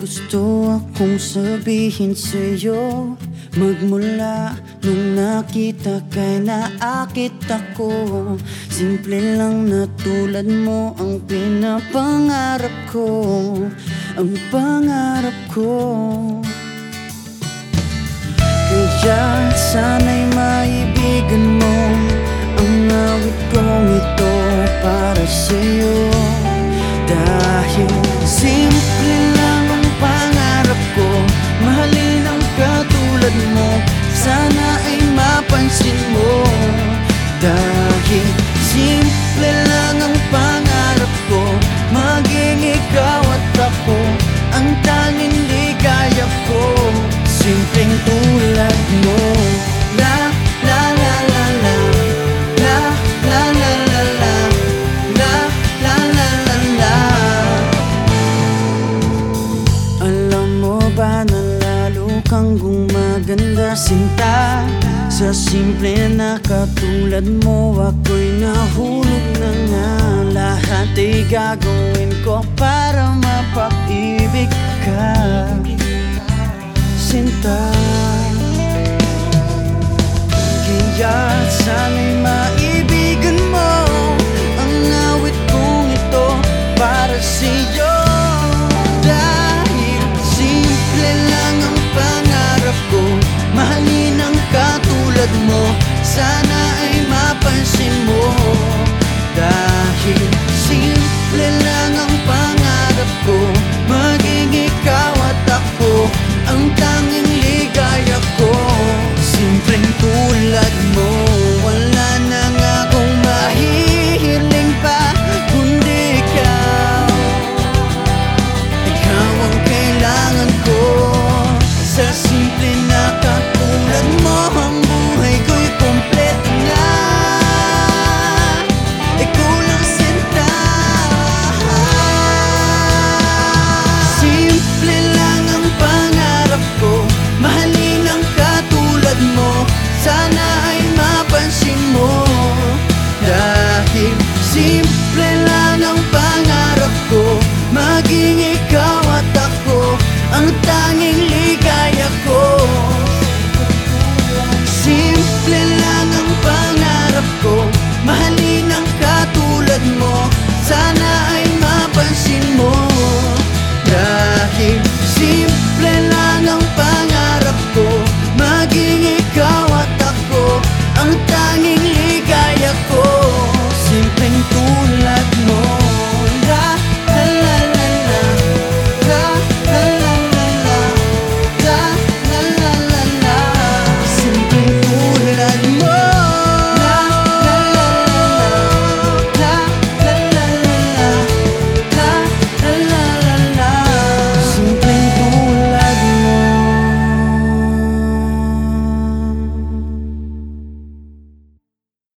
akong sabihin sa'yo Magmula nung nakita kay naakit ako. Simple lang na tulad mo ang pinapangarap ko Ang pangarap ko. Kaya sana'y maibigan mo Ang awit kong ito para sa'yo. Dahil simple Sana ay mapansin mo. Dahil simple lang ang pangarap ko. Maging ikaw at ako Ang tanging ligaya ko. Simpleng tulad mo kang gumaganda sinta. Sa simple na katulad mo ako'y nahulog na nga. Lahat ay gagawin ko para mapag-ibig ka. Sinta katulad 歌